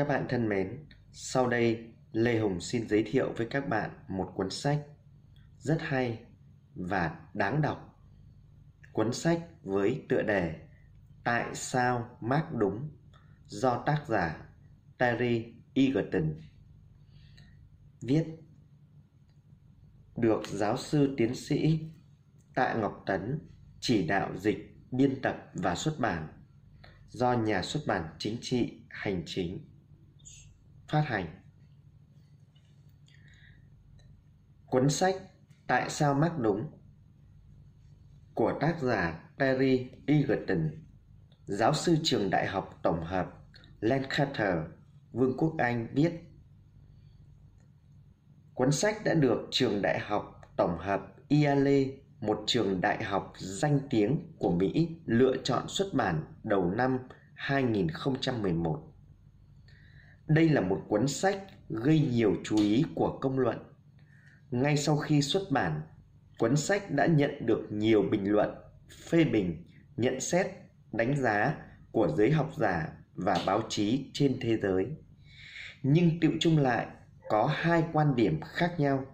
Các bạn thân mến, sau đây Lê Hùng xin giới thiệu với các bạn một cuốn sách rất hay và đáng đọc. Cuốn sách với tựa đề Tại sao Mark đúng do tác giả Terry Egerton viết được giáo sư tiến sĩ Tạ Ngọc Tấn chỉ đạo dịch, biên tập và xuất bản do nhà xuất bản chính trị hành chính phát hành. Cuốn sách Tại sao mắc đúng của tác giả Terry Egerton, giáo sư trường đại học tổng hợp Lancaster, Vương quốc Anh viết. Cuốn sách đã được trường đại học tổng hợp Yale, một trường đại học danh tiếng của Mỹ, lựa chọn xuất bản đầu năm 2011. Đây là một cuốn sách gây nhiều chú ý của công luận. Ngay sau khi xuất bản, cuốn sách đã nhận được nhiều bình luận, phê bình, nhận xét, đánh giá của giới học giả và báo chí trên thế giới. Nhưng tiệu chung lại có hai quan điểm khác nhau.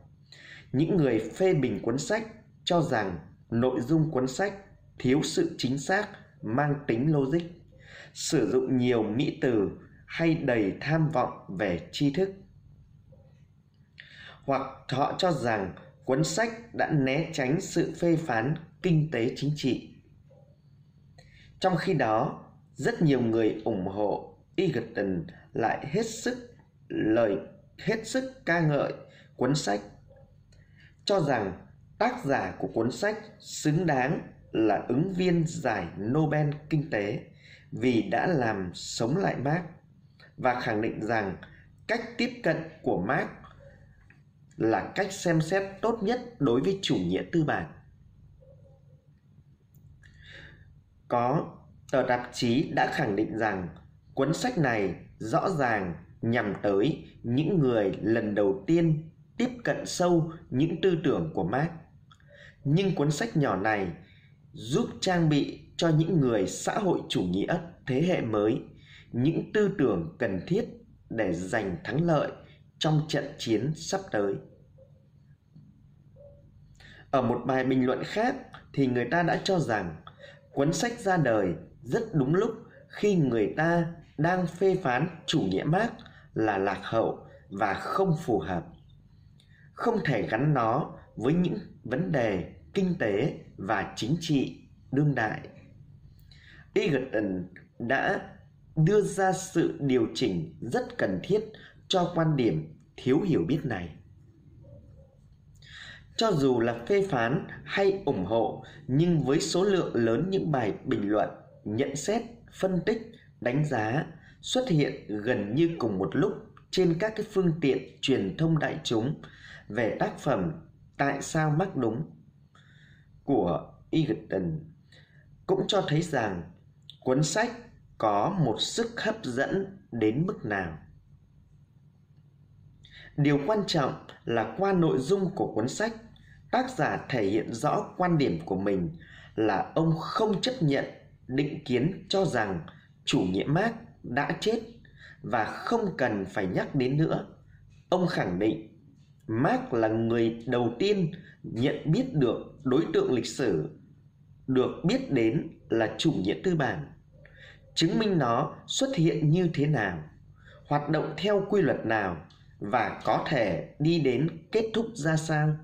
Những người phê bình cuốn sách cho rằng nội dung cuốn sách thiếu sự chính xác mang tính logic, sử dụng nhiều mỹ từ hay đầy tham vọng về tri thức. Hoặc họ cho rằng cuốn sách đã né tránh sự phê phán kinh tế chính trị. Trong khi đó, rất nhiều người ủng hộ Egerton lại hết sức lời hết sức ca ngợi cuốn sách, cho rằng tác giả của cuốn sách xứng đáng là ứng viên giải Nobel kinh tế vì đã làm sống lại Marx và khẳng định rằng cách tiếp cận của Marx là cách xem xét tốt nhất đối với chủ nghĩa tư bản. Có tờ tạp chí đã khẳng định rằng cuốn sách này rõ ràng nhằm tới những người lần đầu tiên tiếp cận sâu những tư tưởng của Marx. Nhưng cuốn sách nhỏ này giúp trang bị cho những người xã hội chủ nghĩa thế hệ mới những tư tưởng cần thiết để giành thắng lợi trong trận chiến sắp tới. Ở một bài bình luận khác thì người ta đã cho rằng cuốn sách ra đời rất đúng lúc khi người ta đang phê phán chủ nghĩa Marx là lạc hậu và không phù hợp. Không thể gắn nó với những vấn đề kinh tế và chính trị đương đại. Egerton đã đưa ra sự điều chỉnh rất cần thiết cho quan điểm thiếu hiểu biết này. Cho dù là phê phán hay ủng hộ, nhưng với số lượng lớn những bài bình luận, nhận xét, phân tích, đánh giá xuất hiện gần như cùng một lúc trên các cái phương tiện truyền thông đại chúng về tác phẩm tại sao mắc đúng? của Egerton, cũng cho thấy rằng cuốn sách có một sức hấp dẫn đến mức nào điều quan trọng là qua nội dung của cuốn sách, tác giả thể hiện rõ quan điểm của mình là ông không chấp nhận định kiến cho rằng chủ nghĩa Marx đã chết và không cần phải nhắc đến nữa. Ông khẳng định Marx là người đầu tiên nhận biết được đối tượng lịch sử, được biết đến là chủ nghĩa tư bản chứng minh nó xuất hiện như thế nào, hoạt động theo quy luật nào và có thể đi đến kết thúc ra sao.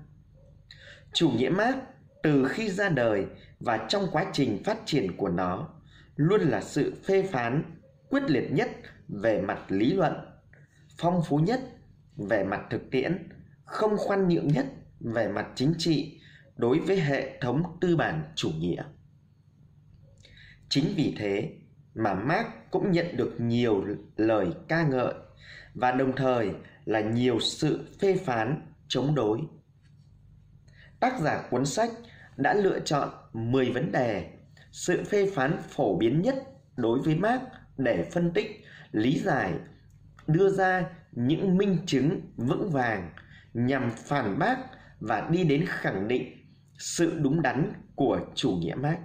Chủ nghĩa marx từ khi ra đời và trong quá trình phát triển của nó luôn là sự phê phán quyết liệt nhất về mặt lý luận, phong phú nhất về mặt thực tiễn, không khoan nhượng nhất về mặt chính trị đối với hệ thống tư bản chủ nghĩa. Chính vì thế mà Marx cũng nhận được nhiều lời ca ngợi và đồng thời là nhiều sự phê phán chống đối. Tác giả cuốn sách đã lựa chọn 10 vấn đề, sự phê phán phổ biến nhất đối với Marx để phân tích, lý giải, đưa ra những minh chứng vững vàng nhằm phản bác và đi đến khẳng định sự đúng đắn của chủ nghĩa Marx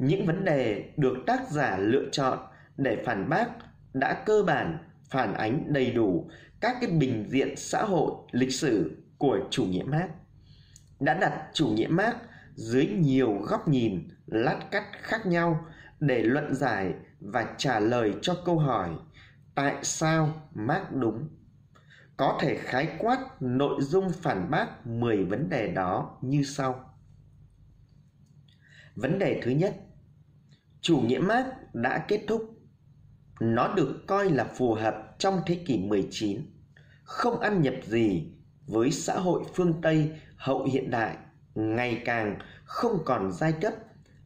những vấn đề được tác giả lựa chọn để phản bác đã cơ bản phản ánh đầy đủ các cái bình diện xã hội lịch sử của chủ nghĩa Marx đã đặt chủ nghĩa Marx dưới nhiều góc nhìn lát cắt khác nhau để luận giải và trả lời cho câu hỏi tại sao Marx đúng. Có thể khái quát nội dung phản bác 10 vấn đề đó như sau. Vấn đề thứ nhất, chủ nghĩa Marx đã kết thúc. Nó được coi là phù hợp trong thế kỷ 19, không ăn nhập gì với xã hội phương Tây hậu hiện đại ngày càng không còn giai cấp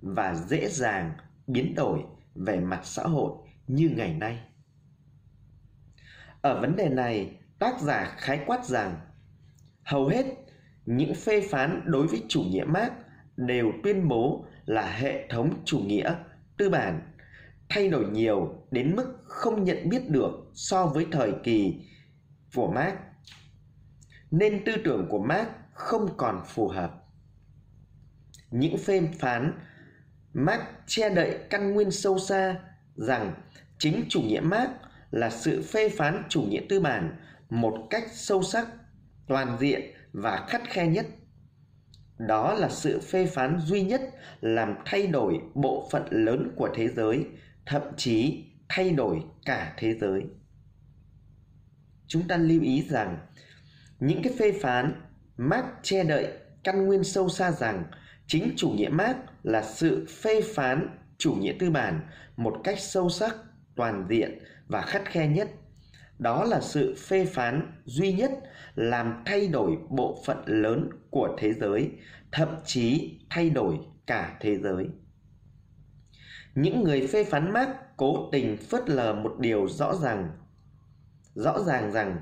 và dễ dàng biến đổi về mặt xã hội như ngày nay. Ở vấn đề này, tác giả khái quát rằng hầu hết những phê phán đối với chủ nghĩa Marx đều tuyên bố là hệ thống chủ nghĩa tư bản thay đổi nhiều đến mức không nhận biết được so với thời kỳ của Marx nên tư tưởng của Marx không còn phù hợp những phê phán Marx che đậy căn nguyên sâu xa rằng chính chủ nghĩa Marx là sự phê phán chủ nghĩa tư bản một cách sâu sắc, toàn diện và khắt khe nhất. Đó là sự phê phán duy nhất làm thay đổi bộ phận lớn của thế giới, thậm chí thay đổi cả thế giới. Chúng ta lưu ý rằng những cái phê phán Marx che đậy căn nguyên sâu xa rằng chính chủ nghĩa Marx là sự phê phán chủ nghĩa tư bản một cách sâu sắc, toàn diện và khắt khe nhất. Đó là sự phê phán duy nhất làm thay đổi bộ phận lớn của thế giới, thậm chí thay đổi cả thế giới. Những người phê phán Marx cố tình phớt lờ một điều rõ ràng. Rõ ràng rằng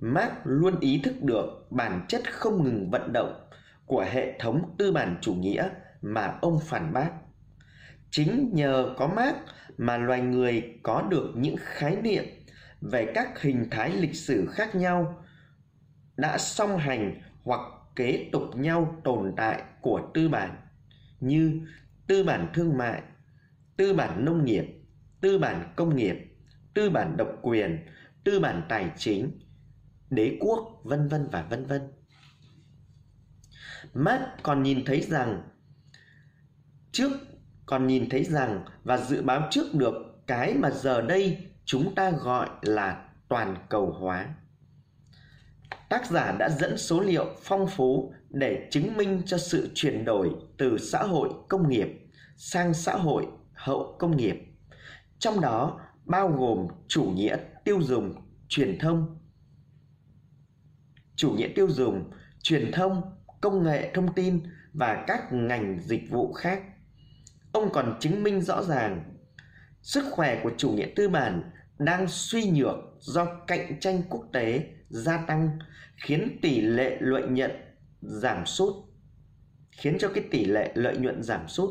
Marx luôn ý thức được bản chất không ngừng vận động của hệ thống tư bản chủ nghĩa mà ông phản bác. Chính nhờ có Marx mà loài người có được những khái niệm về các hình thái lịch sử khác nhau đã song hành hoặc kế tục nhau tồn tại của tư bản như tư bản thương mại, tư bản nông nghiệp, tư bản công nghiệp, tư bản độc quyền, tư bản tài chính, đế quốc, vân vân và vân vân. Marx còn nhìn thấy rằng trước còn nhìn thấy rằng và dự báo trước được cái mà giờ đây chúng ta gọi là toàn cầu hóa. Tác giả đã dẫn số liệu phong phú để chứng minh cho sự chuyển đổi từ xã hội công nghiệp sang xã hội hậu công nghiệp. Trong đó bao gồm chủ nghĩa tiêu dùng, truyền thông, chủ nghĩa tiêu dùng, truyền thông, công nghệ thông tin và các ngành dịch vụ khác. Ông còn chứng minh rõ ràng sức khỏe của chủ nghĩa tư bản đang suy nhược do cạnh tranh quốc tế gia tăng, khiến tỷ lệ lợi nhuận giảm sút. Khiến cho cái tỷ lệ lợi nhuận giảm sút,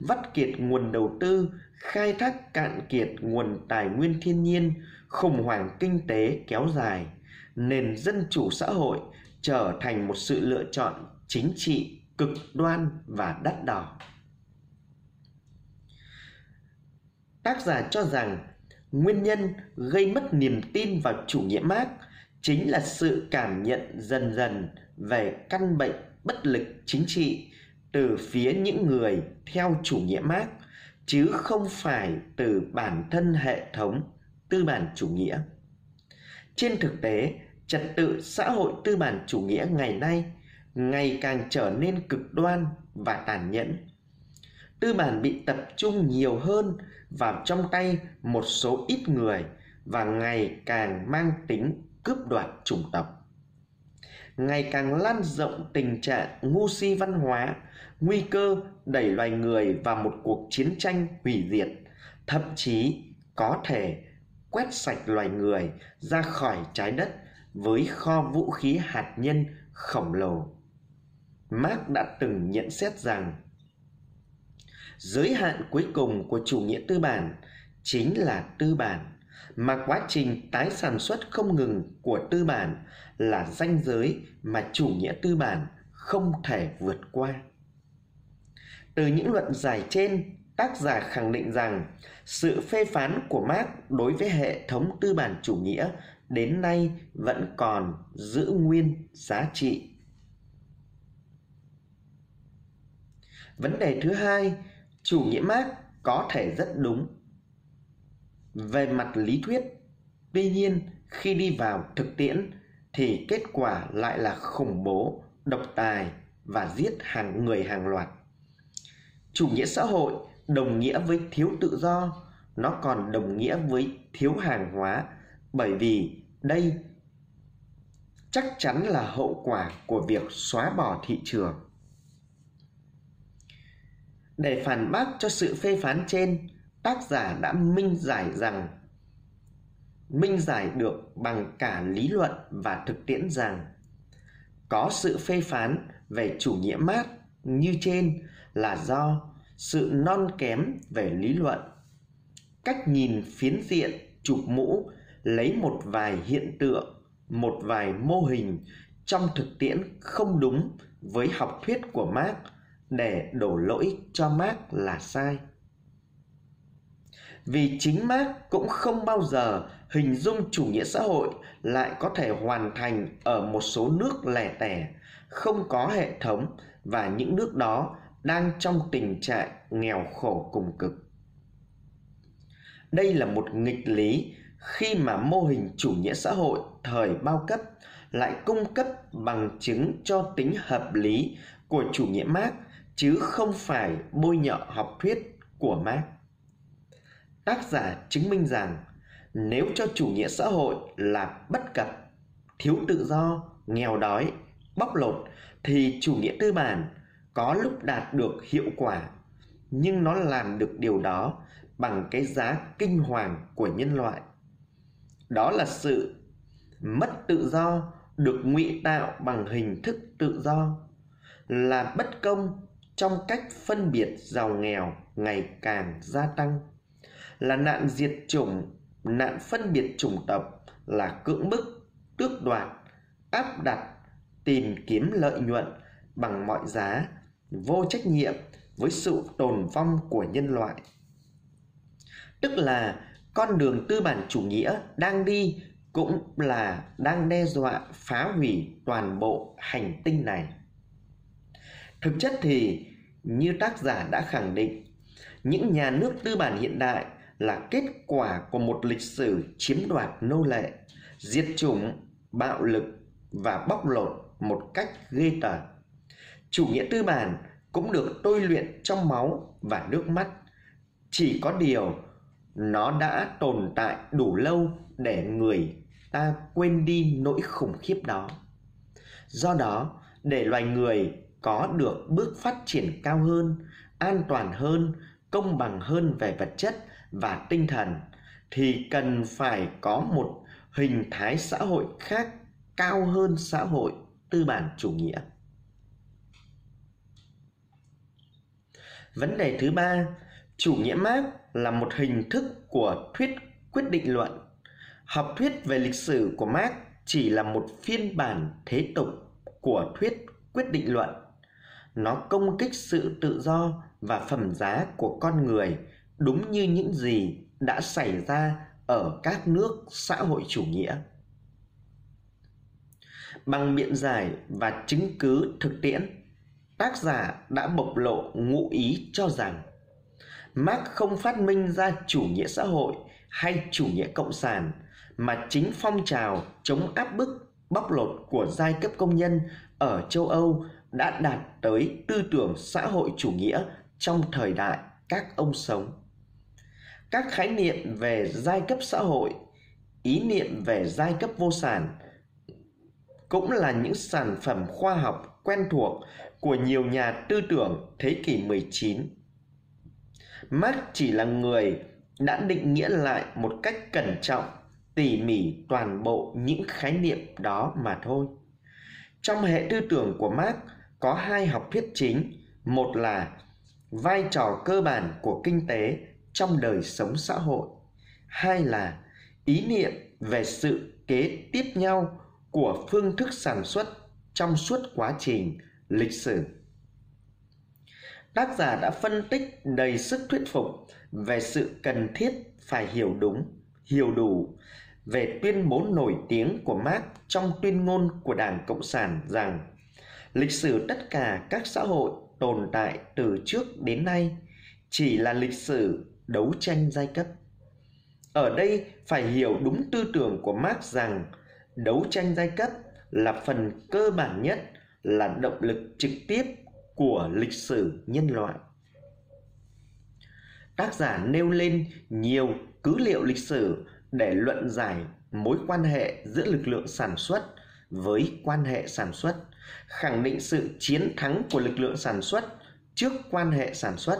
vắt kiệt nguồn đầu tư, khai thác cạn kiệt nguồn tài nguyên thiên nhiên, khủng hoảng kinh tế kéo dài, nền dân chủ xã hội trở thành một sự lựa chọn chính trị cực đoan và đắt đỏ. Tác giả cho rằng nguyên nhân gây mất niềm tin vào chủ nghĩa Marx chính là sự cảm nhận dần dần về căn bệnh bất lực chính trị từ phía những người theo chủ nghĩa Marx chứ không phải từ bản thân hệ thống tư bản chủ nghĩa. Trên thực tế, trật tự xã hội tư bản chủ nghĩa ngày nay ngày càng trở nên cực đoan và tàn nhẫn. Tư bản bị tập trung nhiều hơn vào trong tay một số ít người và ngày càng mang tính cướp đoạt chủng tộc. Ngày càng lan rộng tình trạng ngu si văn hóa, nguy cơ đẩy loài người vào một cuộc chiến tranh hủy diệt, thậm chí có thể quét sạch loài người ra khỏi trái đất với kho vũ khí hạt nhân khổng lồ. Marx đã từng nhận xét rằng giới hạn cuối cùng của chủ nghĩa tư bản chính là tư bản mà quá trình tái sản xuất không ngừng của tư bản là ranh giới mà chủ nghĩa tư bản không thể vượt qua từ những luận giải trên tác giả khẳng định rằng sự phê phán của Marx đối với hệ thống tư bản chủ nghĩa đến nay vẫn còn giữ nguyên giá trị. Vấn đề thứ hai, chủ nghĩa Marx có thể rất đúng về mặt lý thuyết, tuy nhiên khi đi vào thực tiễn thì kết quả lại là khủng bố, độc tài và giết hàng người hàng loạt. Chủ nghĩa xã hội đồng nghĩa với thiếu tự do, nó còn đồng nghĩa với thiếu hàng hóa bởi vì đây chắc chắn là hậu quả của việc xóa bỏ thị trường. Để phản bác cho sự phê phán trên, tác giả đã minh giải rằng minh giải được bằng cả lý luận và thực tiễn rằng có sự phê phán về chủ nghĩa mát như trên là do sự non kém về lý luận. Cách nhìn phiến diện chụp mũ lấy một vài hiện tượng một vài mô hình trong thực tiễn không đúng với học thuyết của Marx để đổ lỗi cho Mark là sai. Vì chính Mark cũng không bao giờ hình dung chủ nghĩa xã hội lại có thể hoàn thành ở một số nước lẻ tẻ, không có hệ thống và những nước đó đang trong tình trạng nghèo khổ cùng cực. Đây là một nghịch lý khi mà mô hình chủ nghĩa xã hội thời bao cấp lại cung cấp bằng chứng cho tính hợp lý của chủ nghĩa Marx chứ không phải bôi nhọ học thuyết của Marx. Tác giả chứng minh rằng nếu cho chủ nghĩa xã hội là bất cập, thiếu tự do, nghèo đói, bóc lột thì chủ nghĩa tư bản có lúc đạt được hiệu quả nhưng nó làm được điều đó bằng cái giá kinh hoàng của nhân loại đó là sự mất tự do được ngụy tạo bằng hình thức tự do là bất công trong cách phân biệt giàu nghèo ngày càng gia tăng. Là nạn diệt chủng, nạn phân biệt chủng tộc là cưỡng bức, tước đoạt, áp đặt, tìm kiếm lợi nhuận bằng mọi giá, vô trách nhiệm với sự tồn vong của nhân loại. Tức là con đường tư bản chủ nghĩa đang đi cũng là đang đe dọa phá hủy toàn bộ hành tinh này thực chất thì, như tác giả đã khẳng định, những nhà nước tư bản hiện đại là kết quả của một lịch sử chiếm đoạt nô lệ, diệt chủng, bạo lực và bóc lột một cách ghê tởm. Chủ nghĩa tư bản cũng được tôi luyện trong máu và nước mắt. Chỉ có điều, nó đã tồn tại đủ lâu để người ta quên đi nỗi khủng khiếp đó. Do đó, để loài người có được bước phát triển cao hơn an toàn hơn công bằng hơn về vật chất và tinh thần thì cần phải có một hình thái xã hội khác cao hơn xã hội tư bản chủ nghĩa Vấn đề thứ ba, chủ nghĩa Marx là một hình thức của thuyết quyết định luận. Học thuyết về lịch sử của Marx chỉ là một phiên bản thế tục của thuyết quyết định luận. Nó công kích sự tự do và phẩm giá của con người đúng như những gì đã xảy ra ở các nước xã hội chủ nghĩa. Bằng biện giải và chứng cứ thực tiễn, tác giả đã bộc lộ ngụ ý cho rằng Marx không phát minh ra chủ nghĩa xã hội hay chủ nghĩa cộng sản mà chính phong trào chống áp bức bóc lột của giai cấp công nhân ở châu Âu đã đạt tới tư tưởng xã hội chủ nghĩa trong thời đại các ông sống. Các khái niệm về giai cấp xã hội, ý niệm về giai cấp vô sản cũng là những sản phẩm khoa học quen thuộc của nhiều nhà tư tưởng thế kỷ 19. Marx chỉ là người đã định nghĩa lại một cách cẩn trọng, tỉ mỉ toàn bộ những khái niệm đó mà thôi. Trong hệ tư tưởng của Marx có hai học thuyết chính, một là vai trò cơ bản của kinh tế trong đời sống xã hội, hai là ý niệm về sự kế tiếp nhau của phương thức sản xuất trong suốt quá trình lịch sử. Tác giả đã phân tích đầy sức thuyết phục về sự cần thiết phải hiểu đúng, hiểu đủ về tuyên bố nổi tiếng của Marx trong tuyên ngôn của Đảng Cộng sản rằng lịch sử tất cả các xã hội tồn tại từ trước đến nay chỉ là lịch sử đấu tranh giai cấp. Ở đây phải hiểu đúng tư tưởng của Marx rằng đấu tranh giai cấp là phần cơ bản nhất là động lực trực tiếp của lịch sử nhân loại. Tác giả nêu lên nhiều cứ liệu lịch sử để luận giải mối quan hệ giữa lực lượng sản xuất với quan hệ sản xuất, khẳng định sự chiến thắng của lực lượng sản xuất trước quan hệ sản xuất,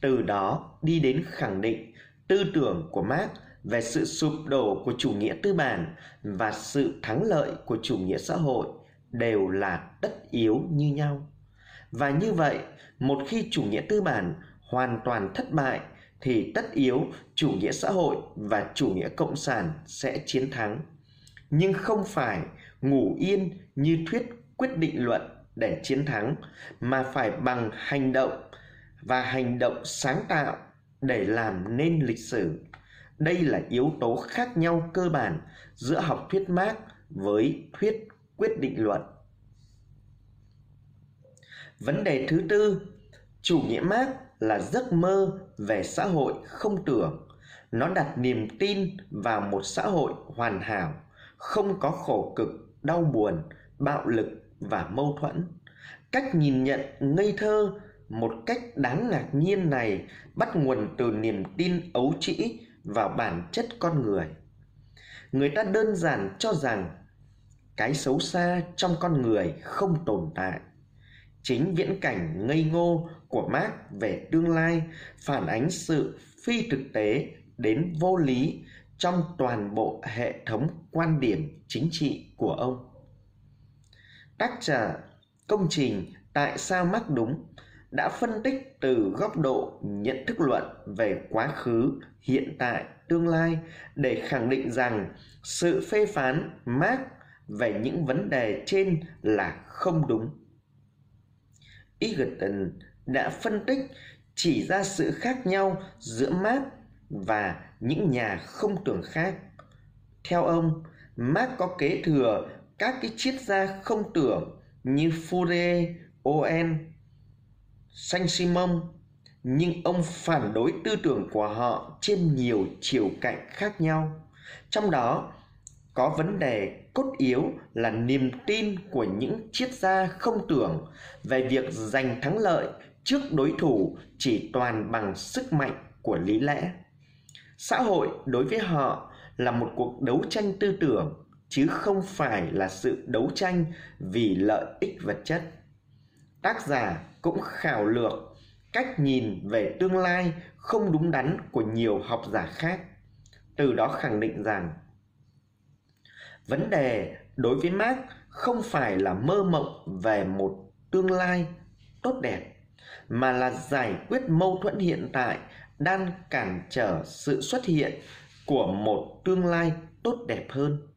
từ đó đi đến khẳng định tư tưởng của Marx về sự sụp đổ của chủ nghĩa tư bản và sự thắng lợi của chủ nghĩa xã hội đều là tất yếu như nhau. Và như vậy, một khi chủ nghĩa tư bản hoàn toàn thất bại thì tất yếu chủ nghĩa xã hội và chủ nghĩa cộng sản sẽ chiến thắng. Nhưng không phải ngủ yên như thuyết quyết định luận để chiến thắng mà phải bằng hành động và hành động sáng tạo để làm nên lịch sử. Đây là yếu tố khác nhau cơ bản giữa học thuyết Marx với thuyết quyết định luận. Vấn đề thứ tư, chủ nghĩa Marx là giấc mơ về xã hội không tưởng. Nó đặt niềm tin vào một xã hội hoàn hảo, không có khổ cực, đau buồn, bạo lực và mâu thuẫn. Cách nhìn nhận ngây thơ một cách đáng ngạc nhiên này bắt nguồn từ niềm tin ấu trĩ vào bản chất con người. Người ta đơn giản cho rằng cái xấu xa trong con người không tồn tại chính viễn cảnh ngây ngô của Marx về tương lai phản ánh sự phi thực tế đến vô lý trong toàn bộ hệ thống quan điểm chính trị của ông. Tác giả công trình Tại sao mắc đúng đã phân tích từ góc độ nhận thức luận về quá khứ, hiện tại, tương lai để khẳng định rằng sự phê phán Marx về những vấn đề trên là không đúng. Egerton đã phân tích chỉ ra sự khác nhau giữa Marx và những nhà không tưởng khác. Theo ông, Marx có kế thừa các cái triết gia không tưởng như Fourier, Owen, Saint-Simon, nhưng ông phản đối tư tưởng của họ trên nhiều chiều cạnh khác nhau. Trong đó có vấn đề cốt yếu là niềm tin của những triết gia không tưởng về việc giành thắng lợi trước đối thủ chỉ toàn bằng sức mạnh của lý lẽ xã hội đối với họ là một cuộc đấu tranh tư tưởng chứ không phải là sự đấu tranh vì lợi ích vật chất. Tác giả cũng khảo lược cách nhìn về tương lai không đúng đắn của nhiều học giả khác, từ đó khẳng định rằng vấn đề đối với marx không phải là mơ mộng về một tương lai tốt đẹp, mà là giải quyết mâu thuẫn hiện tại đang cản trở sự xuất hiện của một tương lai tốt đẹp hơn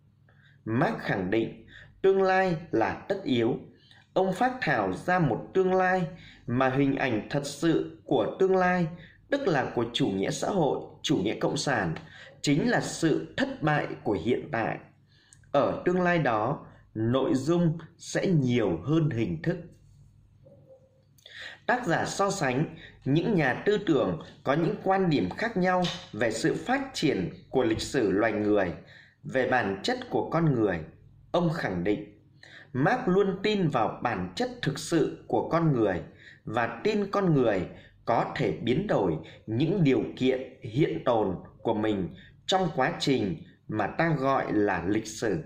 marx khẳng định tương lai là tất yếu. Ông phát thảo ra một tương lai mà hình ảnh thật sự của tương lai, tức là của chủ nghĩa xã hội, chủ nghĩa cộng sản, chính là sự thất bại của hiện tại. Ở tương lai đó, nội dung sẽ nhiều hơn hình thức. Tác giả so sánh những nhà tư tưởng có những quan điểm khác nhau về sự phát triển của lịch sử loài người về bản chất của con người. Ông khẳng định marx luôn tin vào bản chất thực sự của con người và tin con người có thể biến đổi những điều kiện hiện tồn của mình trong quá trình mà ta gọi là lịch sử.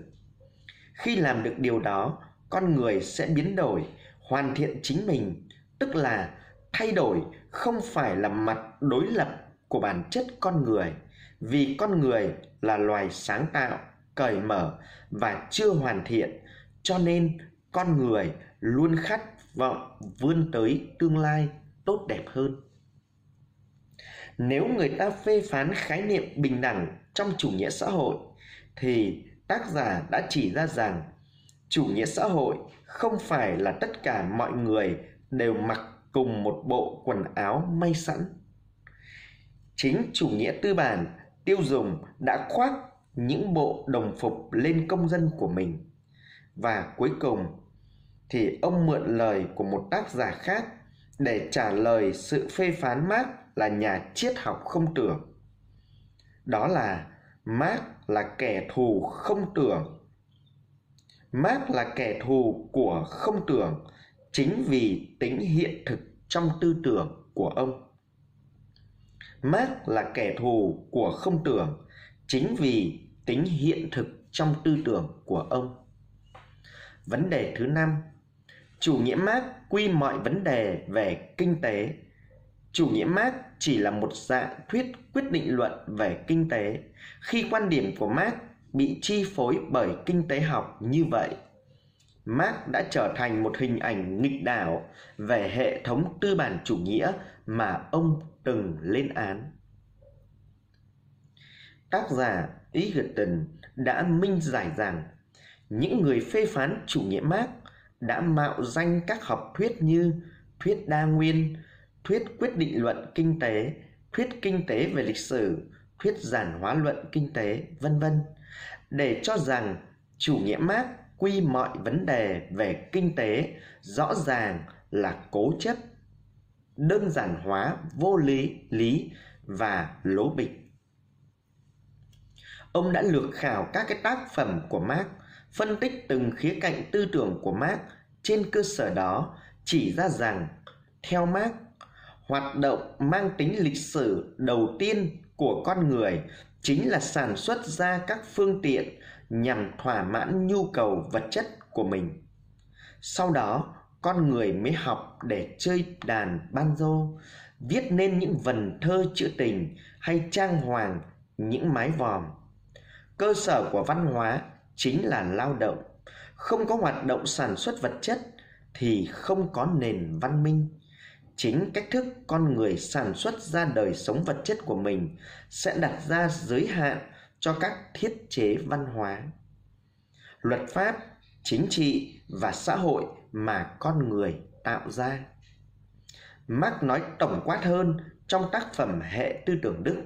Khi làm được điều đó, con người sẽ biến đổi, hoàn thiện chính mình, tức là thay đổi không phải là mặt đối lập của bản chất con người vì con người là loài sáng tạo, cởi mở và chưa hoàn thiện, cho nên con người luôn khát vọng vươn tới tương lai tốt đẹp hơn nếu người ta phê phán khái niệm bình đẳng trong chủ nghĩa xã hội, thì tác giả đã chỉ ra rằng chủ nghĩa xã hội không phải là tất cả mọi người đều mặc cùng một bộ quần áo may sẵn. Chính chủ nghĩa tư bản tiêu dùng đã khoác những bộ đồng phục lên công dân của mình. Và cuối cùng thì ông mượn lời của một tác giả khác để trả lời sự phê phán Marx là nhà triết học không tưởng. Đó là Marx là kẻ thù không tưởng. Marx là kẻ thù của không tưởng chính vì tính hiện thực trong tư tưởng của ông. Marx là kẻ thù của không tưởng chính vì tính hiện thực trong tư tưởng của ông. Vấn đề thứ năm, chủ nghĩa Marx quy mọi vấn đề về kinh tế. Chủ nghĩa Marx chỉ là một dạng thuyết quyết định luận về kinh tế. Khi quan điểm của Marx bị chi phối bởi kinh tế học như vậy, Marx đã trở thành một hình ảnh nghịch đảo về hệ thống tư bản chủ nghĩa mà ông từng lên án. Tác giả Egerton đã minh giải rằng những người phê phán chủ nghĩa Marx đã mạo danh các học thuyết như thuyết đa nguyên, thuyết quyết định luận kinh tế, thuyết kinh tế về lịch sử, thuyết giản hóa luận kinh tế, vân vân, để cho rằng chủ nghĩa Marx quy mọi vấn đề về kinh tế rõ ràng là cố chấp, đơn giản hóa vô lý lý và lố bịch. Ông đã lược khảo các cái tác phẩm của Marx, phân tích từng khía cạnh tư tưởng của Marx trên cơ sở đó chỉ ra rằng theo Marx, hoạt động mang tính lịch sử đầu tiên của con người chính là sản xuất ra các phương tiện nhằm thỏa mãn nhu cầu vật chất của mình. Sau đó, con người mới học để chơi đàn banjo, viết nên những vần thơ trữ tình hay trang hoàng những mái vòm. Cơ sở của văn hóa chính là lao động. Không có hoạt động sản xuất vật chất thì không có nền văn minh. Chính cách thức con người sản xuất ra đời sống vật chất của mình sẽ đặt ra giới hạn cho các thiết chế văn hóa. Luật pháp chính trị và xã hội mà con người tạo ra. Marx nói tổng quát hơn trong tác phẩm hệ tư tưởng đức,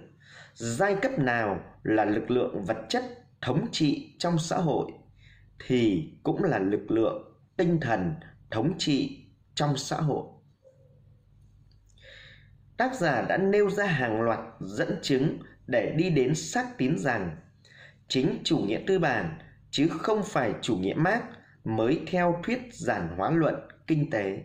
giai cấp nào là lực lượng vật chất thống trị trong xã hội thì cũng là lực lượng tinh thần thống trị trong xã hội. Tác giả đã nêu ra hàng loạt dẫn chứng để đi đến xác tín rằng chính chủ nghĩa tư bản chứ không phải chủ nghĩa Marx mới theo thuyết giản hóa luận kinh tế.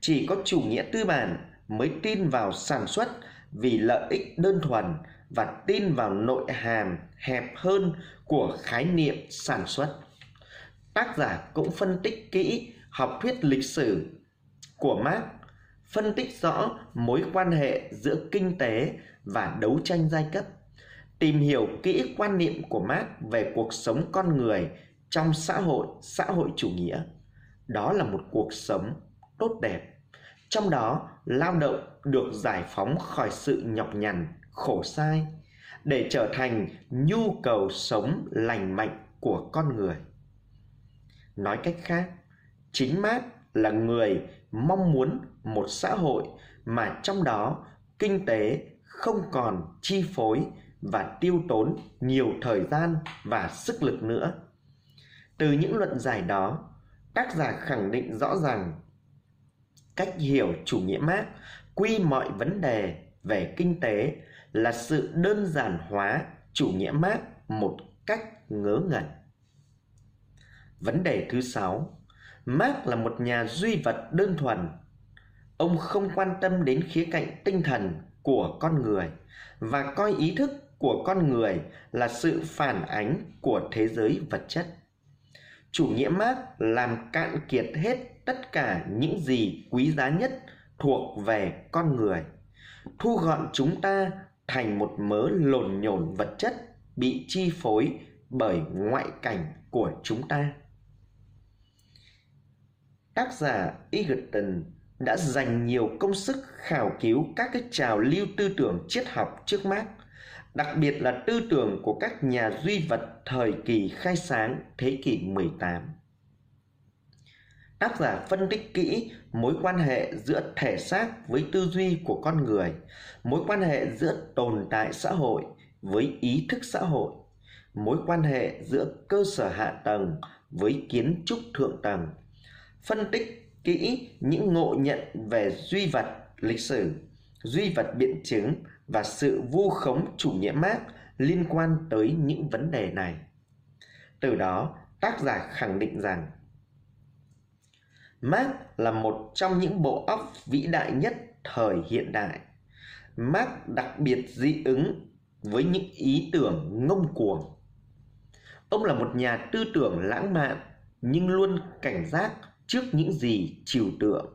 Chỉ có chủ nghĩa tư bản mới tin vào sản xuất vì lợi ích đơn thuần và tin vào nội hàm hẹp hơn của khái niệm sản xuất. Tác giả cũng phân tích kỹ học thuyết lịch sử của Marx, phân tích rõ mối quan hệ giữa kinh tế và đấu tranh giai cấp, tìm hiểu kỹ quan niệm của Marx về cuộc sống con người trong xã hội xã hội chủ nghĩa. Đó là một cuộc sống tốt đẹp. Trong đó, lao động được giải phóng khỏi sự nhọc nhằn, khổ sai để trở thành nhu cầu sống lành mạnh của con người nói cách khác chính mát là người mong muốn một xã hội mà trong đó kinh tế không còn chi phối và tiêu tốn nhiều thời gian và sức lực nữa từ những luận giải đó tác giả khẳng định rõ ràng cách hiểu chủ nghĩa mác quy mọi vấn đề về kinh tế là sự đơn giản hóa chủ nghĩa mác một cách ngớ ngẩn. Vấn đề thứ sáu, mác là một nhà duy vật đơn thuần. Ông không quan tâm đến khía cạnh tinh thần của con người và coi ý thức của con người là sự phản ánh của thế giới vật chất. Chủ nghĩa mác làm cạn kiệt hết tất cả những gì quý giá nhất thuộc về con người, thu gọn chúng ta thành một mớ lồn nhồn vật chất bị chi phối bởi ngoại cảnh của chúng ta. Tác giả Egerton đã dành nhiều công sức khảo cứu các cái trào lưu tư tưởng triết học trước mắt, đặc biệt là tư tưởng của các nhà duy vật thời kỳ khai sáng thế kỷ 18. tác giả phân tích kỹ mối quan hệ giữa thể xác với tư duy của con người, mối quan hệ giữa tồn tại xã hội với ý thức xã hội, mối quan hệ giữa cơ sở hạ tầng với kiến trúc thượng tầng, phân tích kỹ những ngộ nhận về duy vật lịch sử, duy vật biện chứng và sự vu khống chủ nghĩa Marx liên quan tới những vấn đề này. Từ đó, tác giả khẳng định rằng Marx là một trong những bộ óc vĩ đại nhất thời hiện đại. Marx đặc biệt dị ứng với những ý tưởng ngông cuồng. Ông là một nhà tư tưởng lãng mạn nhưng luôn cảnh giác trước những gì trừu tượng,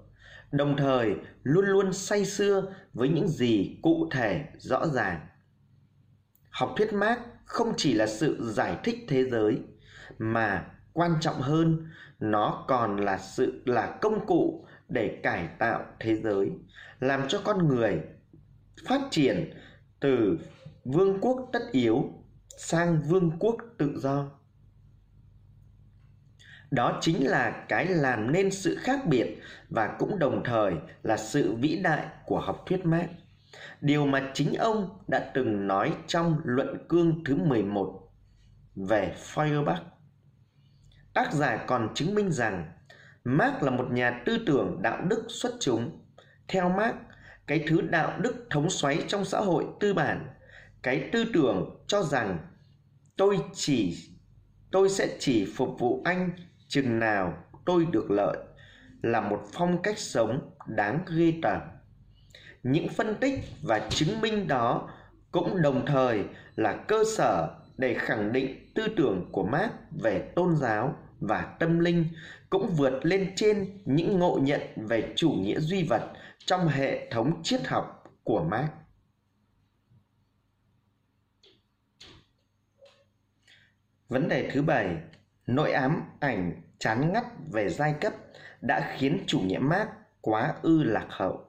đồng thời luôn luôn say sưa với những gì cụ thể, rõ ràng. Học thuyết Marx không chỉ là sự giải thích thế giới, mà quan trọng hơn, nó còn là sự là công cụ để cải tạo thế giới, làm cho con người phát triển từ vương quốc tất yếu sang vương quốc tự do đó chính là cái làm nên sự khác biệt và cũng đồng thời là sự vĩ đại của học thuyết Marx. Điều mà chính ông đã từng nói trong luận cương thứ 11 về Feuerbach. Tác giả còn chứng minh rằng Marx là một nhà tư tưởng đạo đức xuất chúng. Theo Marx, cái thứ đạo đức thống xoáy trong xã hội tư bản, cái tư tưởng cho rằng tôi chỉ tôi sẽ chỉ phục vụ anh chừng nào tôi được lợi là một phong cách sống đáng ghê tởm những phân tích và chứng minh đó cũng đồng thời là cơ sở để khẳng định tư tưởng của Marx về tôn giáo và tâm linh cũng vượt lên trên những ngộ nhận về chủ nghĩa duy vật trong hệ thống triết học của Marx. Vấn đề thứ bảy, nỗi ám ảnh chán ngắt về giai cấp đã khiến chủ nghĩa Marx quá ư lạc hậu.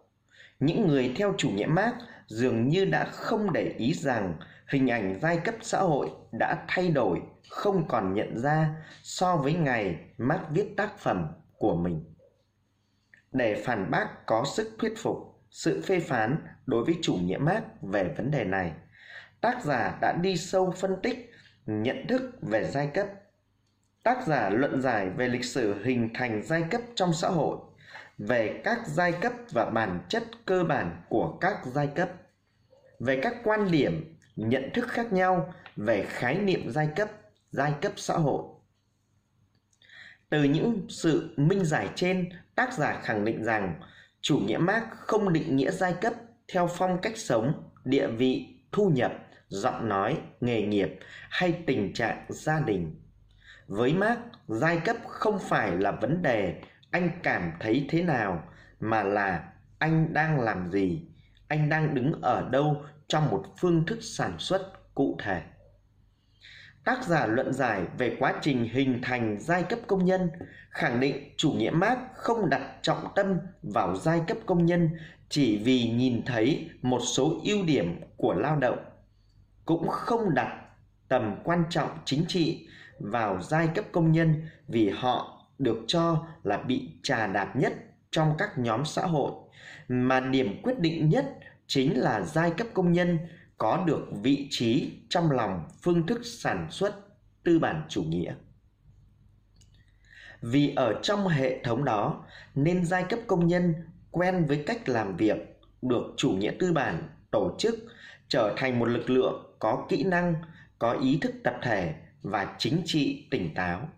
Những người theo chủ nghĩa Marx dường như đã không để ý rằng hình ảnh giai cấp xã hội đã thay đổi không còn nhận ra so với ngày Marx viết tác phẩm của mình. Để phản bác có sức thuyết phục sự phê phán đối với chủ nghĩa Marx về vấn đề này, tác giả đã đi sâu phân tích nhận thức về giai cấp tác giả luận giải về lịch sử hình thành giai cấp trong xã hội, về các giai cấp và bản chất cơ bản của các giai cấp, về các quan điểm, nhận thức khác nhau về khái niệm giai cấp giai cấp xã hội. Từ những sự minh giải trên, tác giả khẳng định rằng chủ nghĩa marx không định nghĩa giai cấp theo phong cách sống, địa vị, thu nhập, giọng nói, nghề nghiệp hay tình trạng gia đình với marx giai cấp không phải là vấn đề anh cảm thấy thế nào, mà là anh đang làm gì, anh đang đứng ở đâu trong một phương thức sản xuất cụ thể. Tác giả luận giải về quá trình hình thành giai cấp công nhân khẳng định chủ nghĩa marx không đặt trọng tâm vào giai cấp công nhân chỉ vì nhìn thấy một số ưu điểm của lao động, cũng không đặt tầm quan trọng chính trị vào giai cấp công nhân vì họ được cho là bị trà đạp nhất trong các nhóm xã hội. Mà điểm quyết định nhất chính là giai cấp công nhân có được vị trí trong lòng phương thức sản xuất tư bản chủ nghĩa. Vì ở trong hệ thống đó, nên giai cấp công nhân quen với cách làm việc, được chủ nghĩa tư bản tổ chức, trở thành một lực lượng có kỹ năng, có ý thức tập thể và chính trị, tỉnh táo.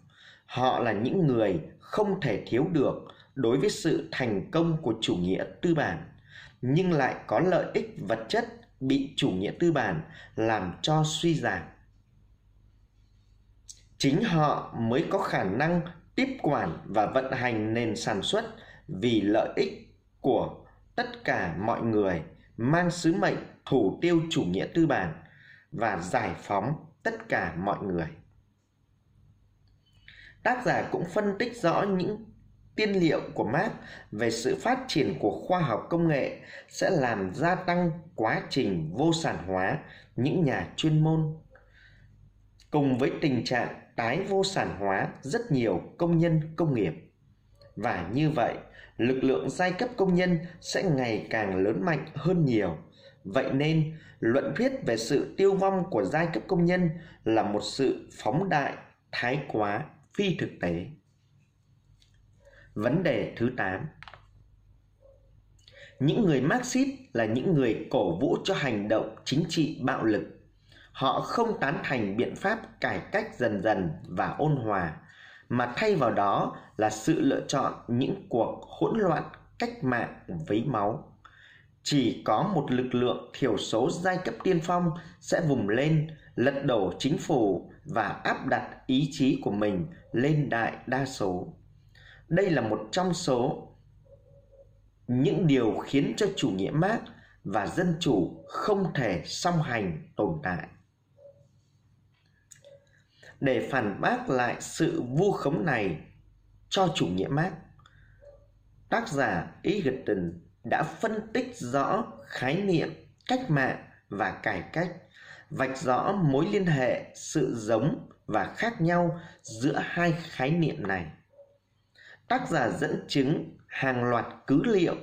Họ là những người không thể thiếu được đối với sự thành công của chủ nghĩa tư bản, nhưng lại có lợi ích vật chất bị chủ nghĩa tư bản làm cho suy giảm. Chính họ mới có khả năng tiếp quản và vận hành nền sản xuất vì lợi ích của tất cả mọi người, mang sứ mệnh thủ tiêu chủ nghĩa tư bản và giải phóng tất cả mọi người tác giả cũng phân tích rõ những tiên liệu của Marx về sự phát triển của khoa học công nghệ sẽ làm gia tăng quá trình vô sản hóa những nhà chuyên môn cùng với tình trạng tái vô sản hóa rất nhiều công nhân công nghiệp Và như vậy, lực lượng giai cấp công nhân sẽ ngày càng lớn mạnh hơn nhiều. Vậy nên, luận thuyết về sự tiêu vong của giai cấp công nhân là một sự phóng đại, thái quá, phi thực tế. Vấn đề thứ 8 Những người Marxist là những người cổ vũ cho hành động chính trị bạo lực. Họ không tán thành biện pháp cải cách dần dần và ôn hòa, mà thay vào đó là sự lựa chọn những cuộc hỗn loạn cách mạng với máu. Chỉ có một lực lượng thiểu số giai cấp tiên phong sẽ vùng lên, lật đổ chính phủ và áp đặt ý chí của mình lên đại đa số. Đây là một trong số những điều khiến cho chủ nghĩa mác và dân chủ không thể song hành tồn tại. Để phản bác lại sự vu khống này cho chủ nghĩa mác, tác giả Egerton đã phân tích rõ khái niệm cách mạng và cải cách, vạch rõ mối liên hệ, sự giống và khác nhau giữa hai khái niệm này. Tác giả dẫn chứng hàng loạt cứ liệu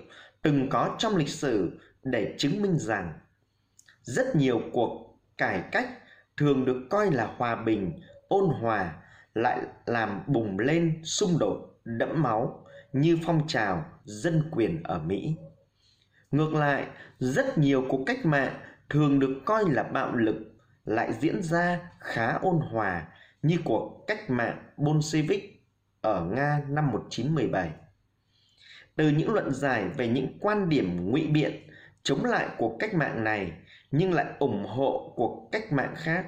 từng có trong lịch sử để chứng minh rằng rất nhiều cuộc cải cách thường được coi là hòa bình ôn hòa lại làm bùng lên xung đột đẫm máu như phong trào dân quyền ở mỹ ngược lại rất nhiều cuộc cách mạng thường được coi là bạo lực lại diễn ra khá ôn hòa như cuộc cách mạng bolshevik ở Nga năm 1917. Từ những luận giải về những quan điểm ngụy biện chống lại cuộc cách mạng này nhưng lại ủng hộ cuộc cách mạng khác,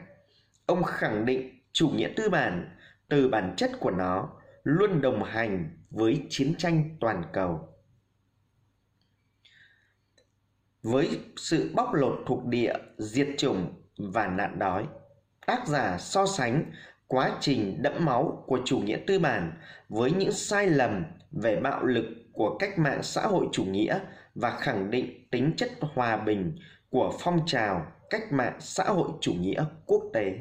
ông khẳng định chủ nghĩa tư bản từ bản chất của nó luôn đồng hành với chiến tranh toàn cầu. Với sự bóc lột thuộc địa, diệt chủng và nạn đói, tác giả so sánh quá trình đẫm máu của chủ nghĩa tư bản với những sai lầm về bạo lực của cách mạng xã hội chủ nghĩa và khẳng định tính chất hòa bình của phong trào cách mạng xã hội chủ nghĩa quốc tế.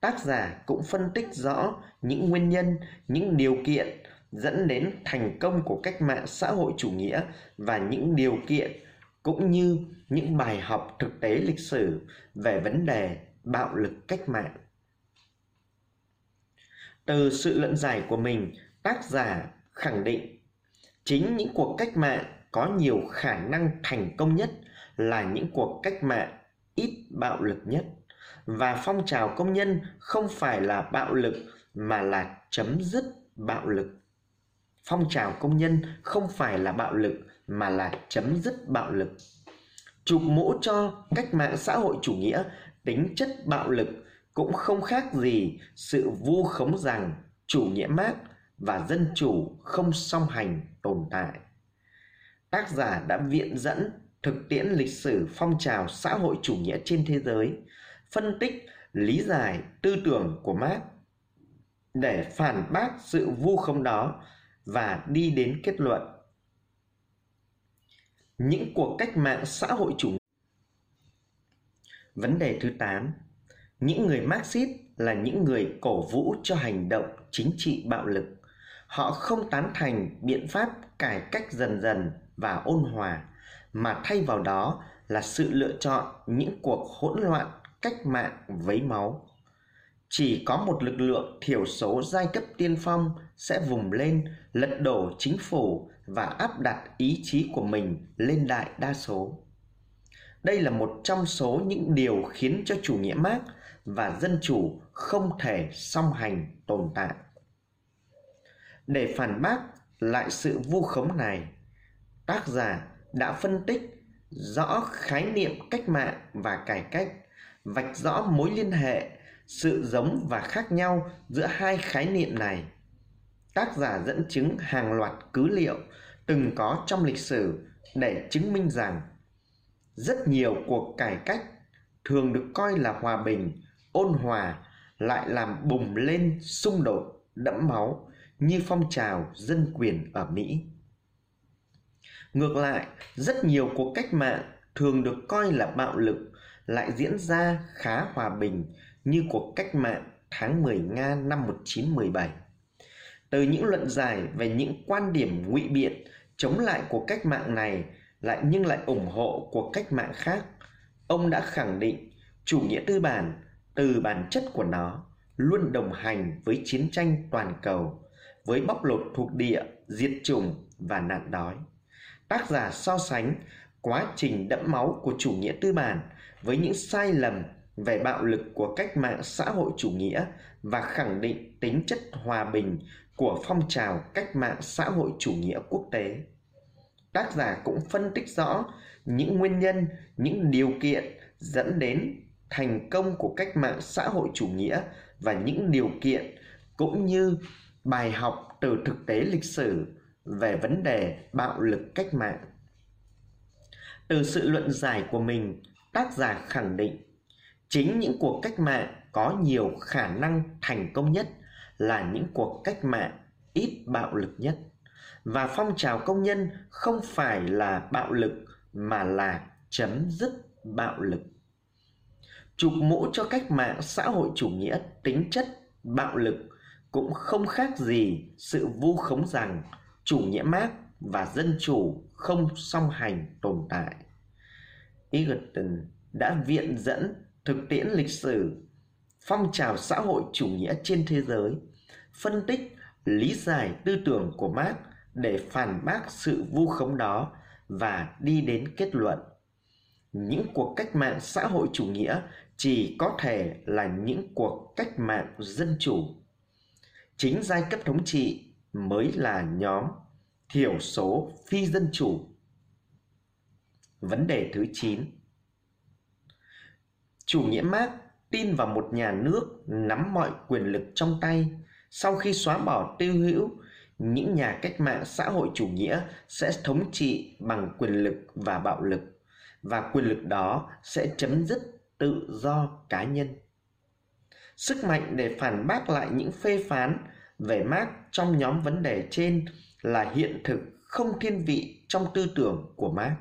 Tác giả cũng phân tích rõ những nguyên nhân những điều kiện dẫn đến thành công của cách mạng xã hội chủ nghĩa và những điều kiện cũng như những bài học thực tế lịch sử về vấn đề bạo lực cách mạng từ sự luận giải của mình, tác giả khẳng định chính những cuộc cách mạng có nhiều khả năng thành công nhất là những cuộc cách mạng ít bạo lực nhất và phong trào công nhân không phải là bạo lực mà là chấm dứt bạo lực. Phong trào công nhân không phải là bạo lực mà là chấm dứt bạo lực. Chụp mũ cho cách mạng xã hội chủ nghĩa tính chất bạo lực cũng không khác gì sự vu khống rằng chủ nghĩa Marx và dân chủ không song hành tồn tại. Tác giả đã viện dẫn thực tiễn lịch sử phong trào xã hội chủ nghĩa trên thế giới, phân tích lý giải tư tưởng của Marx để phản bác sự vu khống đó và đi đến kết luận những cuộc cách mạng xã hội chủ nghĩa. Vấn đề thứ 8 những người Marxist là những người cổ vũ cho hành động chính trị bạo lực. Họ không tán thành biện pháp cải cách dần dần và ôn hòa, mà thay vào đó là sự lựa chọn những cuộc hỗn loạn cách mạng với máu. Chỉ có một lực lượng thiểu số giai cấp tiên phong sẽ vùng lên lật đổ chính phủ và áp đặt ý chí của mình lên đại đa số. Đây là một trong số những điều khiến cho chủ nghĩa mác và dân chủ không thể song hành tồn tại. Để phản bác lại sự vu khống này, tác giả đã phân tích rõ khái niệm cách mạng và cải cách, vạch rõ mối liên hệ, sự giống và khác nhau giữa hai khái niệm này. Tác giả dẫn chứng hàng loạt cứ liệu từng có trong lịch sử để chứng minh rằng rất nhiều cuộc cải cách thường được coi là hòa bình ôn hòa lại làm bùng lên xung đột đẫm máu như phong trào dân quyền ở Mỹ. Ngược lại, rất nhiều cuộc cách mạng thường được coi là bạo lực lại diễn ra khá hòa bình như cuộc cách mạng tháng 10 Nga năm 1917. từ những luận giải về những quan điểm ngụy biện chống lại cuộc cách mạng này lại nhưng lại ủng hộ cuộc cách mạng khác, ông đã khẳng định chủ nghĩa tư bản từ bản chất của nó luôn đồng hành với chiến tranh toàn cầu, với bóc lột thuộc địa, diệt chủng và nạn đói tác giả so sánh quá trình đẫm máu của chủ nghĩa tư bản với những sai lầm về bạo lực của cách mạng xã hội chủ nghĩa và khẳng định tính chất hòa bình của phong trào cách mạng xã hội chủ nghĩa quốc tế. Tác giả cũng phân tích rõ những nguyên nhân, những điều kiện dẫn đến thành công của cách mạng xã hội chủ nghĩa và những điều kiện cũng như bài học từ thực tế lịch sử về vấn đề bạo lực cách mạng. Từ sự luận giải của mình, tác giả khẳng định chính những cuộc cách mạng có nhiều khả năng thành công nhất là những cuộc cách mạng ít bạo lực nhất và phong trào công nhân không phải là bạo lực mà là chấm dứt bạo lực chụp mũ cho cách mạng xã hội chủ nghĩa tính chất bạo lực cũng không khác gì sự vu khống rằng chủ nghĩa mác và dân chủ không song hành tồn tại. Egerton đã viện dẫn thực tiễn lịch sử, phong trào xã hội chủ nghĩa trên thế giới, phân tích, lý giải tư tưởng của Marx để phản bác sự vu khống đó và đi đến kết luận. Những cuộc cách mạng xã hội chủ nghĩa chỉ có thể là những cuộc cách mạng dân chủ. Chính giai cấp thống trị mới là nhóm thiểu số phi dân chủ. Vấn đề thứ 9 Chủ nghĩa Marx tin vào một nhà nước nắm mọi quyền lực trong tay. Sau khi xóa bỏ tư hữu, những nhà cách mạng xã hội chủ nghĩa sẽ thống trị bằng quyền lực và bạo lực và quyền lực đó sẽ chấm dứt tự do cá nhân. Sức mạnh để phản bác lại những phê phán về Marx trong nhóm vấn đề trên là hiện thực không thiên vị trong tư tưởng của Marx.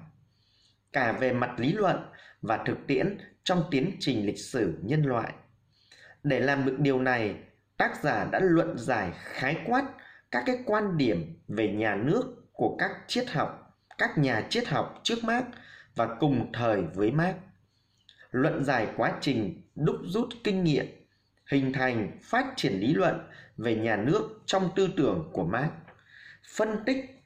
Cả về mặt lý luận và thực tiễn trong tiến trình lịch sử nhân loại. Để làm được điều này, tác giả đã luận giải khái quát các cái quan điểm về nhà nước của các triết học, các nhà triết học trước Marx và cùng thời với Marx. Luận giải quá trình đúc rút kinh nghiệm, hình thành, phát triển lý luận về nhà nước trong tư tưởng của Marx, phân tích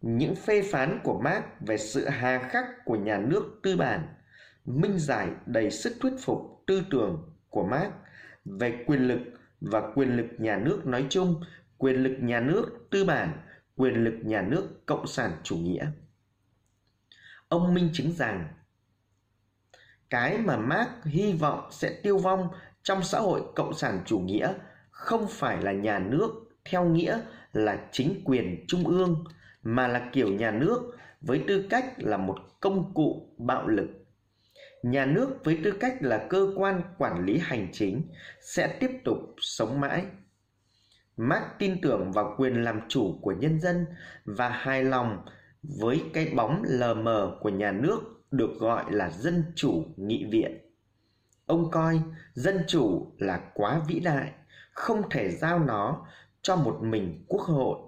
những phê phán của Marx về sự hà khắc của nhà nước tư bản minh giải đầy sức thuyết phục tư tưởng của Marx về quyền lực và quyền lực nhà nước nói chung, quyền lực nhà nước tư bản, quyền lực nhà nước cộng sản chủ nghĩa. Ông minh chứng rằng cái mà Marx hy vọng sẽ tiêu vong trong xã hội cộng sản chủ nghĩa không phải là nhà nước theo nghĩa là chính quyền trung ương mà là kiểu nhà nước với tư cách là một công cụ bạo lực nhà nước với tư cách là cơ quan quản lý hành chính sẽ tiếp tục sống mãi. Mark tin tưởng vào quyền làm chủ của nhân dân và hài lòng với cái bóng lờ mờ của nhà nước được gọi là dân chủ nghị viện. Ông coi dân chủ là quá vĩ đại, không thể giao nó cho một mình quốc hội.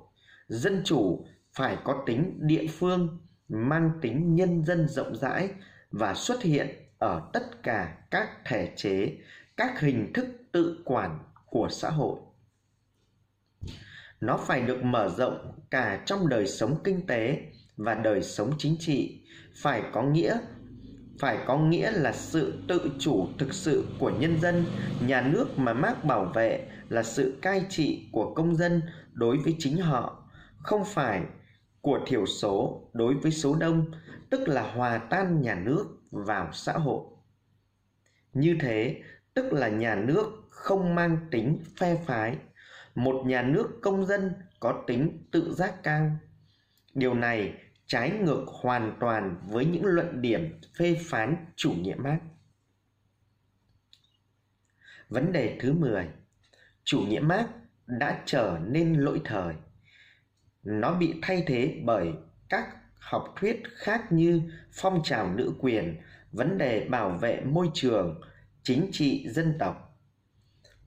Dân chủ phải có tính địa phương, mang tính nhân dân rộng rãi và xuất hiện ở tất cả các thể chế, các hình thức tự quản của xã hội. Nó phải được mở rộng cả trong đời sống kinh tế và đời sống chính trị. Phải có nghĩa, phải có nghĩa là sự tự chủ thực sự của nhân dân, nhà nước mà mác bảo vệ là sự cai trị của công dân đối với chính họ, không phải của thiểu số đối với số đông, tức là hòa tan nhà nước vào xã hội như thế, tức là nhà nước không mang tính phe phái, một nhà nước công dân có tính tự giác cao điều này trái ngược hoàn toàn với những luận điểm phê phán chủ nghĩa mác Vấn đề thứ 10. Chủ nghĩa mác đã trở nên lỗi thời. Nó bị thay thế bởi các học thuyết khác như phong trào nữ quyền, vấn đề bảo vệ môi trường, chính trị dân tộc,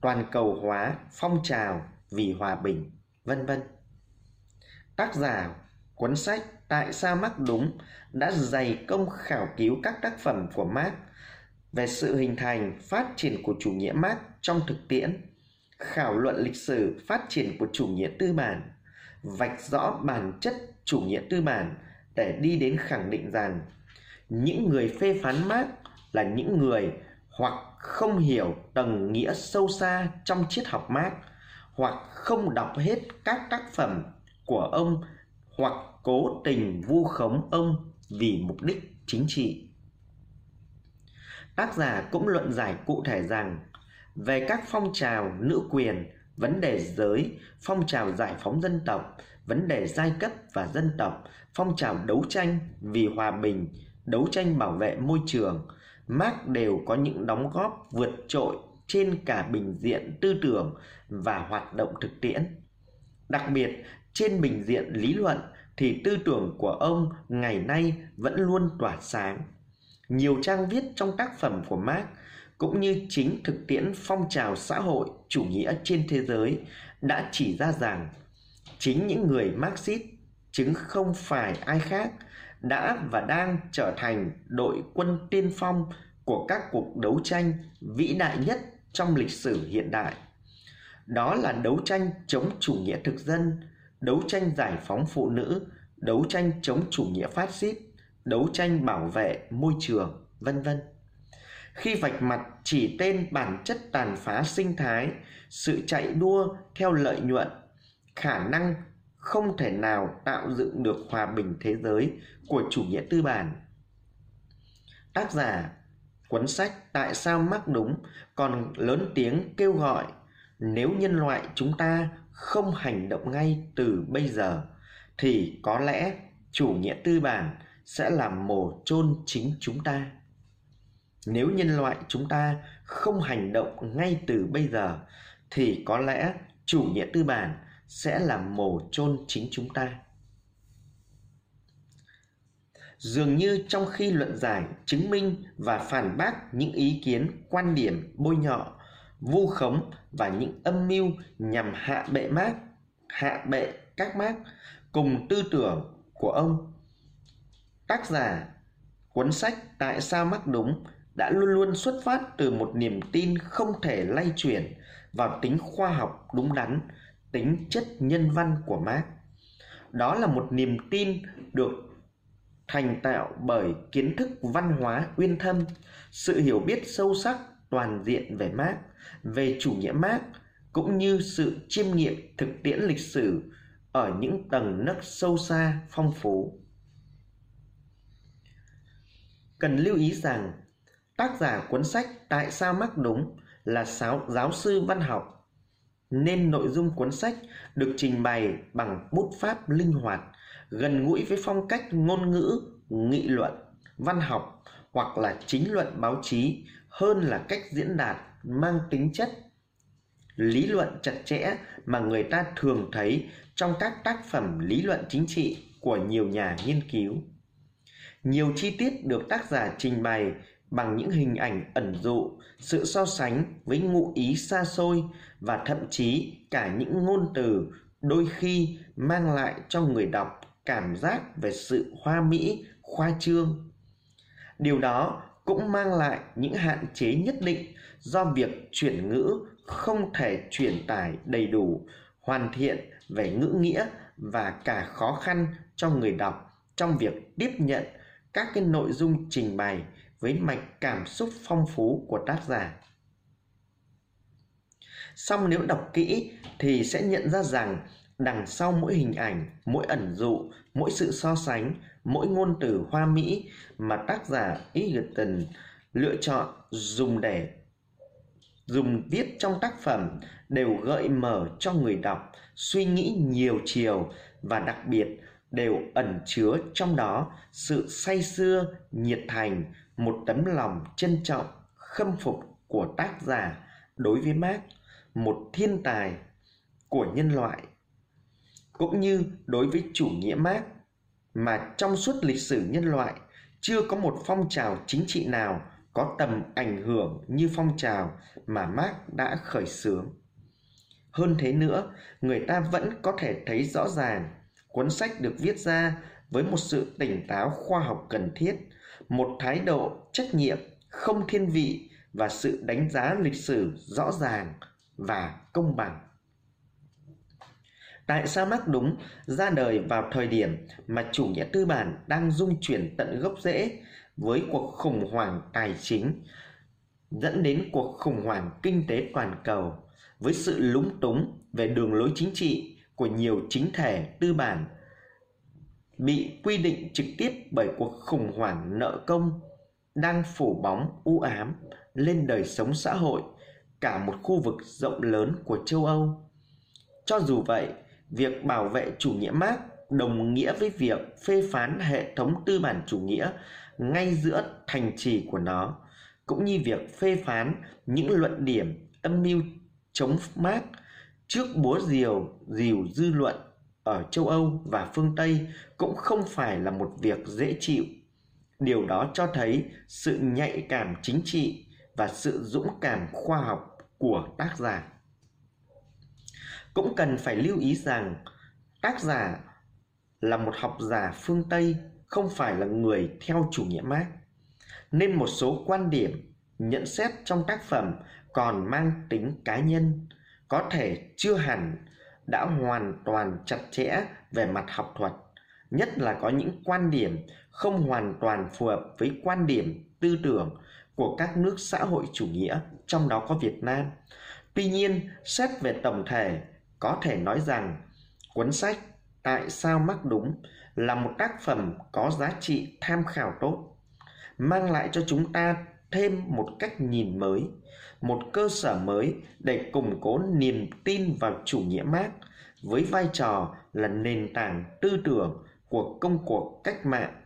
toàn cầu hóa, phong trào vì hòa bình, vân vân. Tác giả cuốn sách Tại sao Marx đúng đã dày công khảo cứu các tác phẩm của Marx về sự hình thành, phát triển của chủ nghĩa Marx trong thực tiễn, khảo luận lịch sử phát triển của chủ nghĩa tư bản, vạch rõ bản chất chủ nghĩa tư bản để đi đến khẳng định rằng những người phê phán Marx là những người hoặc không hiểu tầng nghĩa sâu xa trong triết học Marx hoặc không đọc hết các tác phẩm của ông hoặc cố tình vu khống ông vì mục đích chính trị. Tác giả cũng luận giải cụ thể rằng về các phong trào nữ quyền, vấn đề giới, phong trào giải phóng dân tộc, vấn đề giai cấp và dân tộc, phong trào đấu tranh vì hòa bình, đấu tranh bảo vệ môi trường, Marx đều có những đóng góp vượt trội trên cả bình diện tư tưởng và hoạt động thực tiễn. Đặc biệt, trên bình diện lý luận thì tư tưởng của ông ngày nay vẫn luôn tỏa sáng. Nhiều trang viết trong tác phẩm của Marx cũng như chính thực tiễn phong trào xã hội chủ nghĩa trên thế giới đã chỉ ra rằng chính những người Marxist chứng không phải ai khác đã và đang trở thành đội quân tiên phong của các cuộc đấu tranh vĩ đại nhất trong lịch sử hiện đại. Đó là đấu tranh chống chủ nghĩa thực dân, đấu tranh giải phóng phụ nữ, đấu tranh chống chủ nghĩa phát xít, đấu tranh bảo vệ môi trường, vân vân. Khi vạch mặt chỉ tên bản chất tàn phá sinh thái, sự chạy đua theo lợi nhuận, khả năng không thể nào tạo dựng được hòa bình thế giới của chủ nghĩa tư bản. Tác giả cuốn sách Tại sao mắc đúng còn lớn tiếng kêu gọi nếu nhân loại chúng ta không hành động ngay từ bây giờ thì có lẽ chủ nghĩa tư bản sẽ làm mồ chôn chính chúng ta. Nếu nhân loại chúng ta không hành động ngay từ bây giờ thì có lẽ chủ nghĩa tư bản sẽ làm mồ chôn chính chúng ta. Dường như trong khi luận giải, chứng minh và phản bác những ý kiến, quan điểm bôi nhọ, vu khống và những âm mưu nhằm hạ bệ mác, hạ bệ các mác cùng tư tưởng của ông. Tác giả cuốn sách Tại sao mắc đúng đã luôn luôn xuất phát từ một niềm tin không thể lay chuyển vào tính khoa học đúng đắn, tính chất nhân văn của Marx. Đó là một niềm tin được thành tạo bởi kiến thức văn hóa uyên thâm, sự hiểu biết sâu sắc toàn diện về Marx, về chủ nghĩa Marx cũng như sự chiêm nghiệm thực tiễn lịch sử ở những tầng nấc sâu xa phong phú. Cần lưu ý rằng tác giả cuốn sách Tại sao mắc đúng là giáo, giáo sư văn học nên nội dung cuốn sách được trình bày bằng bút pháp linh hoạt, gần gũi với phong cách ngôn ngữ, nghị luận, văn học hoặc là chính luận báo chí hơn là cách diễn đạt mang tính chất lý luận chặt chẽ mà người ta thường thấy trong các tác phẩm lý luận chính trị của nhiều nhà nghiên cứu. Nhiều chi tiết được tác giả trình bày bằng những hình ảnh ẩn dụ, sự so sánh với ngụ ý xa xôi và thậm chí cả những ngôn từ đôi khi mang lại cho người đọc cảm giác về sự hoa mỹ, khoa trương. Điều đó cũng mang lại những hạn chế nhất định do việc chuyển ngữ không thể truyền tải đầy đủ, hoàn thiện về ngữ nghĩa và cả khó khăn cho người đọc trong việc tiếp nhận các cái nội dung trình bày với mạch cảm xúc phong phú của tác giả. Song nếu đọc kỹ thì sẽ nhận ra rằng đằng sau mỗi hình ảnh, mỗi ẩn dụ, mỗi sự so sánh, mỗi ngôn từ hoa mỹ mà tác giả Egerton lựa chọn dùng để dùng viết trong tác phẩm đều gợi mở cho người đọc suy nghĩ nhiều chiều và đặc biệt đều ẩn chứa trong đó sự say sưa nhiệt thành một tấm lòng trân trọng khâm phục của tác giả đối với Marx một thiên tài của nhân loại cũng như đối với chủ nghĩa Marx mà trong suốt lịch sử nhân loại chưa có một phong trào chính trị nào có tầm ảnh hưởng như phong trào mà Marx đã khởi xướng. Hơn thế nữa, người ta vẫn có thể thấy rõ ràng cuốn sách được viết ra với một sự tỉnh táo khoa học cần thiết, một thái độ trách nhiệm không thiên vị và sự đánh giá lịch sử rõ ràng và công bằng. Tại sao Marx đúng ra đời vào thời điểm mà chủ nghĩa tư bản đang dung chuyển tận gốc rễ với cuộc khủng hoảng tài chính, dẫn đến cuộc khủng hoảng kinh tế toàn cầu, với sự lúng túng về đường lối chính trị của nhiều chính thể tư bản bị quy định trực tiếp bởi cuộc khủng hoảng nợ công đang phủ bóng u ám lên đời sống xã hội cả một khu vực rộng lớn của châu Âu. Cho dù vậy, việc bảo vệ chủ nghĩa Marx đồng nghĩa với việc phê phán hệ thống tư bản chủ nghĩa ngay giữa thành trì của nó, cũng như việc phê phán những luận điểm âm mưu chống Marx trước búa diều dìu dư luận ở châu Âu và phương Tây cũng không phải là một việc dễ chịu. Điều đó cho thấy sự nhạy cảm chính trị và sự dũng cảm khoa học của tác giả. Cũng cần phải lưu ý rằng, tác giả là một học giả phương Tây, không phải là người theo chủ nghĩa Marx nên một số quan điểm, nhận xét trong tác phẩm còn mang tính cá nhân, có thể chưa hẳn đã hoàn toàn chặt chẽ về mặt học thuật nhất là có những quan điểm không hoàn toàn phù hợp với quan điểm tư tưởng của các nước xã hội chủ nghĩa trong đó có Việt Nam. Tuy nhiên, xét về tổng thể, có thể nói rằng cuốn sách Tại sao mắc đúng là một tác phẩm có giá trị tham khảo tốt, mang lại cho chúng ta thêm một cách nhìn mới, một cơ sở mới để củng cố niềm tin vào chủ nghĩa Marx với vai trò là nền tảng tư tưởng của công cuộc cách mạng,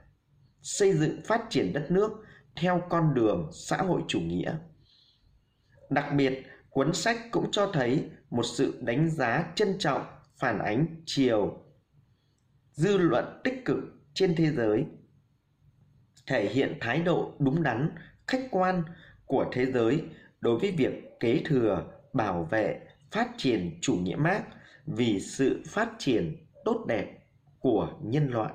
xây dựng phát triển đất nước theo con đường xã hội chủ nghĩa. Đặc biệt, cuốn sách cũng cho thấy một sự đánh giá trân trọng phản ánh chiều dư luận tích cực trên thế giới thể hiện thái độ đúng đắn khách quan của thế giới đối với việc kế thừa, bảo vệ, phát triển chủ nghĩa mác vì sự phát triển tốt đẹp của nhân loại.